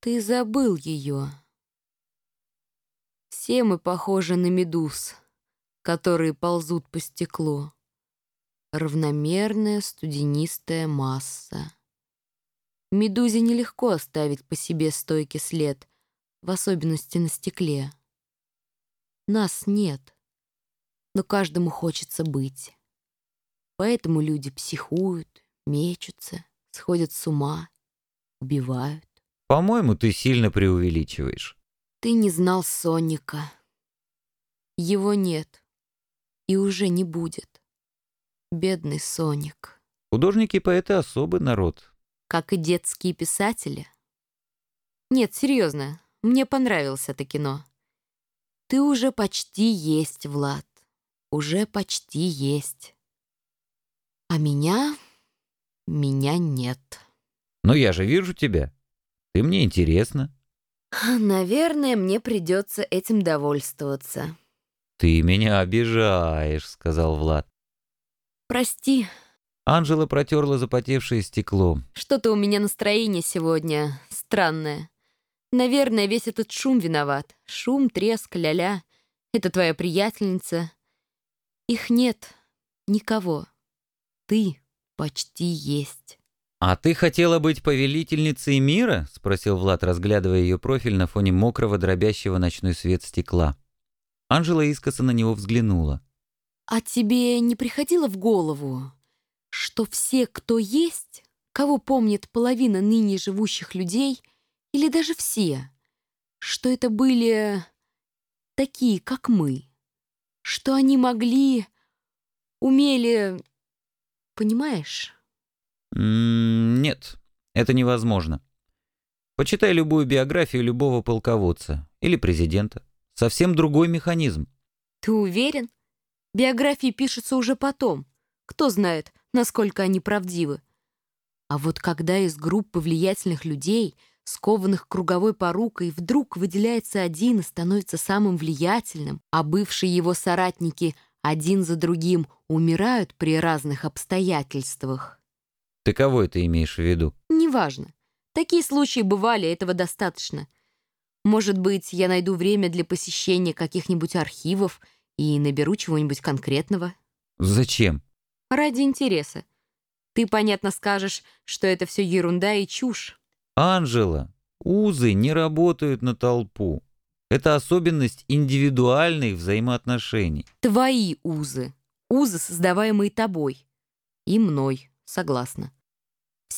Ты забыл ее. Все мы похожи на медуз, которые ползут по стеклу. Равномерная студенистая масса. Медузе нелегко оставить по себе стойкий след, в особенности на стекле. Нас нет, но каждому хочется быть. Поэтому люди психуют, мечутся, сходят с ума, убивают. По-моему, ты сильно преувеличиваешь. Ты не знал Соника. Его нет. И уже не будет. Бедный Соник. Художники и поэты — особый народ. Как и детские писатели. Нет, серьезно, мне понравилось это кино. Ты уже почти есть, Влад. Уже почти есть. А меня... меня нет. Но я же вижу тебя. Ты мне интересна. Наверное, мне придется этим довольствоваться. Ты меня обижаешь, сказал Влад. Прости. Анжела протерла запотевшее стекло. Что-то у меня настроение сегодня странное. Наверное, весь этот шум виноват. Шум, треск, ля-ля. Это твоя приятельница. Их нет. Никого. Ты почти есть. «А ты хотела быть повелительницей мира?» — спросил Влад, разглядывая ее профиль на фоне мокрого, дробящего ночной свет стекла. Анжела искоса на него взглянула. «А тебе не приходило в голову, что все, кто есть, кого помнит половина ныне живущих людей, или даже все, что это были такие, как мы, что они могли, умели, понимаешь? Нет, это невозможно. Почитай любую биографию любого полководца или президента. Совсем другой механизм. Ты уверен? Биографии пишутся уже потом. Кто знает, насколько они правдивы. А вот когда из группы влиятельных людей — скованных круговой порукой, вдруг выделяется один и становится самым влиятельным, а бывшие его соратники один за другим умирают при разных обстоятельствах. Ты кого это имеешь в виду? Неважно. Такие случаи бывали, этого достаточно. Может быть, я найду время для посещения каких-нибудь архивов и наберу чего-нибудь конкретного. Зачем? Ради интереса. Ты, понятно, скажешь, что это все ерунда и чушь. Анжела, узы не работают на толпу. Это особенность индивидуальных взаимоотношений. Твои узы. Узы, создаваемые тобой. И мной, согласна.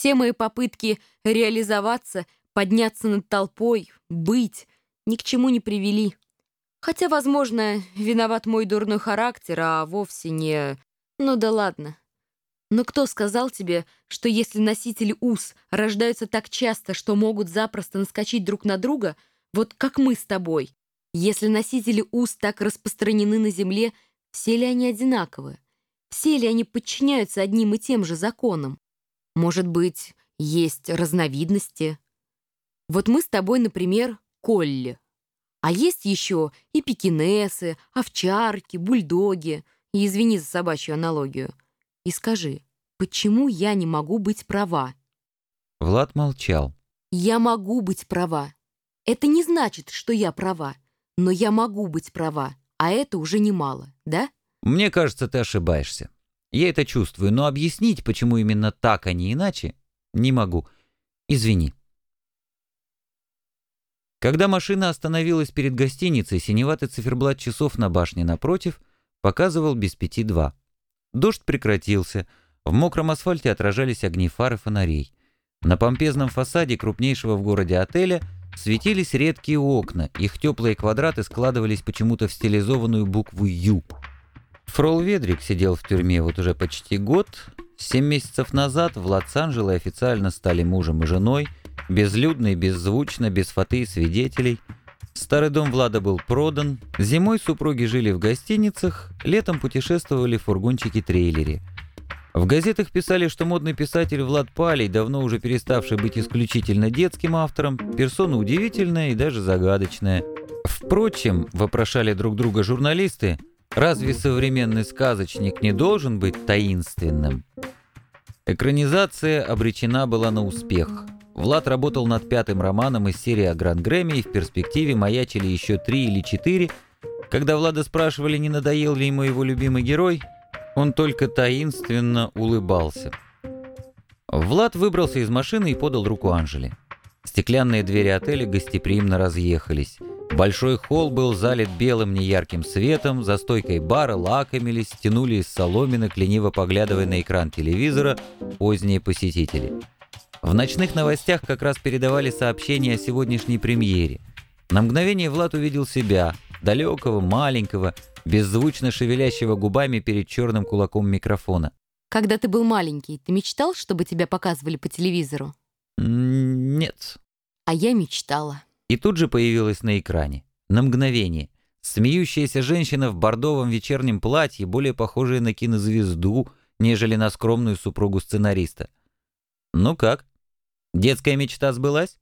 Все мои попытки реализоваться, подняться над толпой, быть, ни к чему не привели. Хотя, возможно, виноват мой дурной характер, а вовсе не... Ну да ладно. Но кто сказал тебе, что если носители уз рождаются так часто, что могут запросто наскочить друг на друга, вот как мы с тобой, если носители уз так распространены на Земле, все ли они одинаковы? Все ли они подчиняются одним и тем же законам? Может быть, есть разновидности? Вот мы с тобой, например, колли. А есть еще и пекинесы, овчарки, бульдоги. И извини за собачью аналогию — и скажи, почему я не могу быть права?» Влад молчал. «Я могу быть права. Это не значит, что я права, но я могу быть права, а это уже немало, да?» «Мне кажется, ты ошибаешься. Я это чувствую, но объяснить, почему именно так, а не иначе, не могу. Извини». Когда машина остановилась перед гостиницей, синеватый циферблат часов на башне напротив показывал без пяти два. Дождь прекратился, в мокром асфальте отражались огни фар и фонарей. На помпезном фасаде крупнейшего в городе отеля светились редкие окна, их теплые квадраты складывались почему-то в стилизованную букву «Ю». Фрол Ведрик сидел в тюрьме вот уже почти год. Семь месяцев назад Влад с Анжелой официально стали мужем и женой, безлюдно и беззвучно, без фаты и свидетелей – Старый дом Влада был продан, зимой супруги жили в гостиницах, летом путешествовали в фургончике-трейлере. В газетах писали, что модный писатель Влад Палей, давно уже переставший быть исключительно детским автором, персона удивительная и даже загадочная. Впрочем, вопрошали друг друга журналисты, разве современный сказочник не должен быть таинственным? Экранизация обречена была на успех – Влад работал над пятым романом из серии о Гранд-Грэмме, и в перспективе маячили еще три или четыре. Когда Влада спрашивали, не надоел ли ему его любимый герой, он только таинственно улыбался. Влад выбрался из машины и подал руку Анжеле. Стеклянные двери отеля гостеприимно разъехались. Большой холл был залит белым неярким светом, за стойкой бара лакомились, тянули из соломинок, лениво поглядывая на экран телевизора, поздние посетители. В ночных новостях как раз передавали сообщения о сегодняшней премьере. На мгновение Влад увидел себя, далекого, маленького, беззвучно шевелящего губами перед черным кулаком микрофона. Когда ты был маленький, ты мечтал, чтобы тебя показывали по телевизору? Нет. А я мечтала. И тут же появилась на экране. На мгновение. Смеющаяся женщина в бордовом вечернем платье, более похожая на кинозвезду, нежели на скромную супругу сценариста. «Ну как? Детская мечта сбылась?»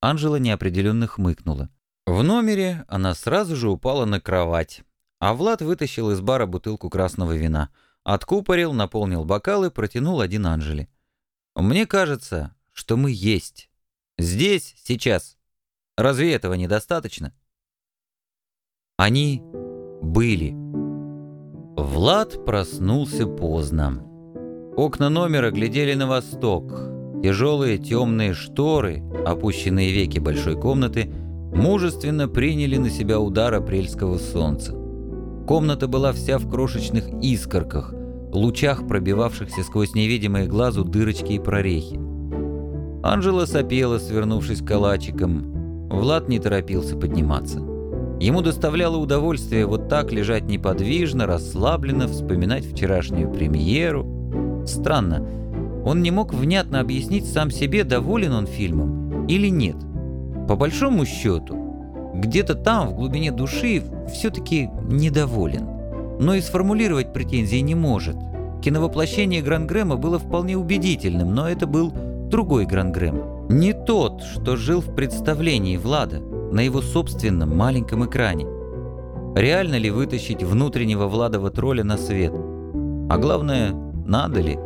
Анжела неопределенно хмыкнула. В номере она сразу же упала на кровать, а Влад вытащил из бара бутылку красного вина, откупорил, наполнил бокалы, протянул один Анжеле. «Мне кажется, что мы есть. Здесь, сейчас. Разве этого недостаточно?» Они были. Влад проснулся поздно. Окна номера глядели на восток. Тяжелые темные шторы, опущенные веки большой комнаты, мужественно приняли на себя удар апрельского солнца. Комната была вся в крошечных искорках, лучах, пробивавшихся сквозь невидимые глазу дырочки и прорехи. Анжела сопела, свернувшись калачиком. Влад не торопился подниматься. Ему доставляло удовольствие вот так лежать неподвижно, расслабленно, вспоминать вчерашнюю премьеру. Странно, он не мог внятно объяснить сам себе, доволен он фильмом или нет. По большому счету, где-то там, в глубине души, все-таки недоволен. Но и сформулировать претензии не может. Киновоплощение Грангрэма было вполне убедительным, но это был другой Грангрэм. Не тот, что жил в представлении Влада, на его собственном маленьком экране. Реально ли вытащить внутреннего Владова тролля на свет? А главное, надо ли?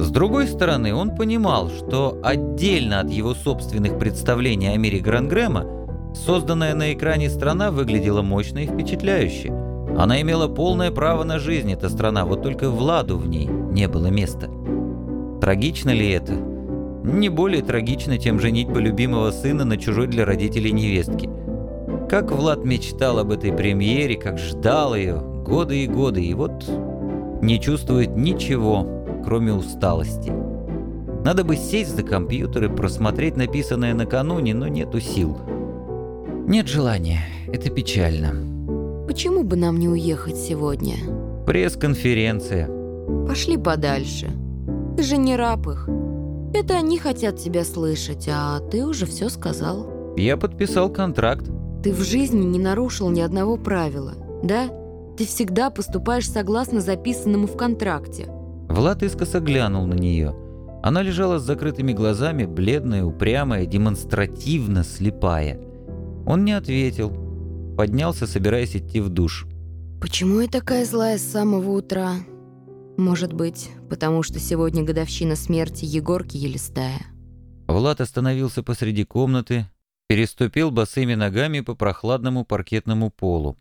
С другой стороны, он понимал, что отдельно от его собственных представлений о мире Грангрэма, созданная на экране страна выглядела мощно и впечатляюще. Она имела полное право на жизнь, эта страна, вот только Владу в ней не было места. Трагично ли это? Не более трагично, чем женитьба любимого сына на чужой для родителей невестке. Как Влад мечтал об этой премьере, как ждал ее, годы и годы, и вот не чувствует ничего, кроме усталости. Надо бы сесть за компьютер и просмотреть написанное накануне, но нету сил. Нет желания, это печально. Почему бы нам не уехать сегодня? Пресс-конференция. Пошли подальше. Ты же не раб их. Это они хотят тебя слышать, а ты уже все сказал. Я подписал контракт. Ты в жизни не нарушил ни одного правила, да? Ты всегда поступаешь согласно записанному в контракте. Влад искоса глянул на нее. Она лежала с закрытыми глазами, бледная, упрямая, демонстративно слепая. Он не ответил. Поднялся, собираясь идти в душ. «Почему я такая злая с самого утра?» Может быть, потому что сегодня годовщина смерти Егорки Елистая. Влад остановился посреди комнаты, переступил босыми ногами по прохладному паркетному полу.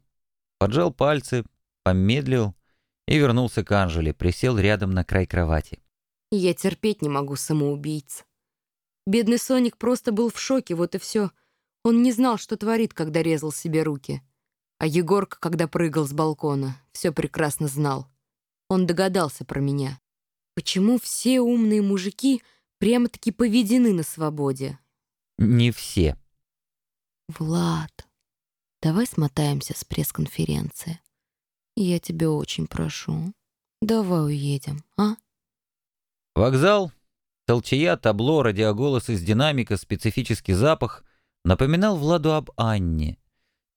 Поджал пальцы, помедлил и вернулся к Анжеле, присел рядом на край кровати. Я терпеть не могу самоубийц. Бедный Соник просто был в шоке, вот и все. Он не знал, что творит, когда резал себе руки. А Егорка, когда прыгал с балкона, все прекрасно знал. Он догадался про меня. Почему все умные мужики прямо-таки поведены на свободе? Не все. Влад, давай смотаемся с пресс-конференции. Я тебя очень прошу. Давай уедем, а? Вокзал, толчая, табло, радиоголос из динамика, специфический запах напоминал Владу об Анне.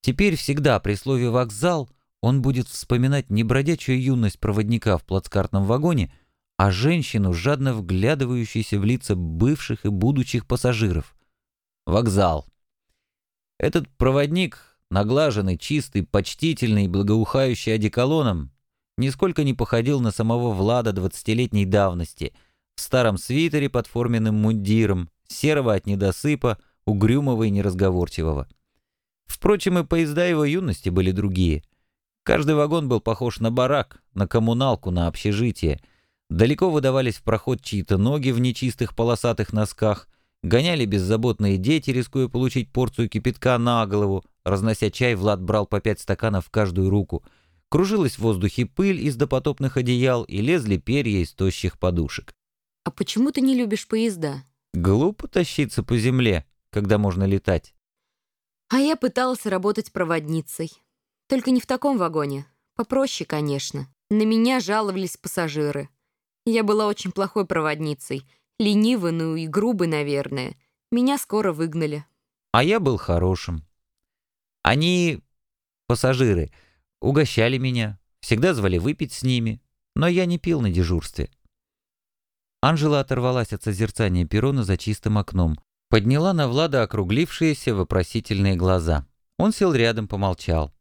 Теперь всегда при слове «вокзал» он будет вспоминать не бродячую юность проводника в плацкартном вагоне, а женщину, жадно вглядывающуюся в лица бывших и будущих пассажиров. Вокзал. Этот проводник, наглаженный, чистый, почтительный, благоухающий одеколоном, нисколько не походил на самого Влада двадцатилетней давности, в старом свитере под форменным мундиром, серого от недосыпа, угрюмого и неразговорчивого. Впрочем, и поезда его юности были другие. Каждый вагон был похож на барак, на коммуналку, на общежитие. Далеко выдавались в проход чьи-то ноги в нечистых полосатых носках, гоняли беззаботные дети, рискуя получить порцию кипятка на голову. Разнося чай, Влад брал по пять стаканов в каждую руку. Кружилась в воздухе пыль из допотопных одеял и лезли перья из тощих подушек. «А почему ты не любишь поезда?» Глупо тащиться по земле, когда можно летать. А я пыталась работать проводницей. Только не в таком вагоне. Попроще, конечно. На меня жаловались пассажиры. Я была очень плохой проводницей. Ленивой, ну и грубой, наверное. Меня скоро выгнали. А я был хорошим. Они, пассажиры, угощали меня, всегда звали выпить с ними, но я не пил на дежурстве. Анжела оторвалась от созерцания перрона за чистым окном, подняла на Влада округлившиеся вопросительные глаза. Он сел рядом, помолчал.